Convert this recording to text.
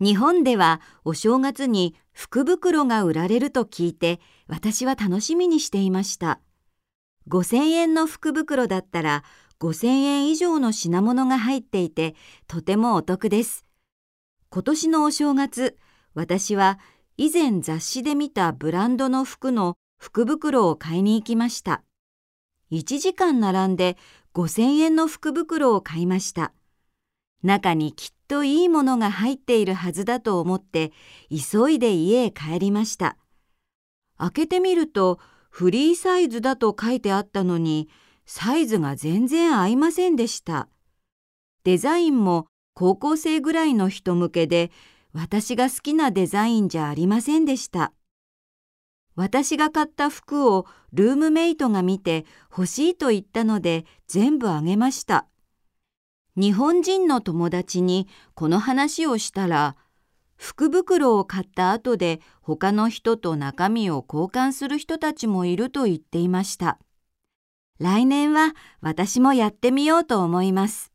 日本ではお正月に福袋が売られると聞いて私は楽しみにしていました。5000円の福袋だったら5000円以上の品物が入っていてとてもお得です。今年のお正月、私は以前雑誌で見たブランドの服の福袋を買いに行きました。1時間並んで5000円の福袋を買いました。中にきっといいものが入っているはずだと思って急いで家へ帰りました。開けてみるとフリーサイズだと書いてあったのにサイズが全然合いませんでした。デザインも高校生ぐらいの人向けで私が好きなデザインじゃありませんでした。私が買った服をルームメイトが見て欲しいと言ったので全部あげました。日本人の友達にこの話をしたら福袋を買った後で他の人と中身を交換する人たちもいると言っていました。来年は私もやってみようと思います。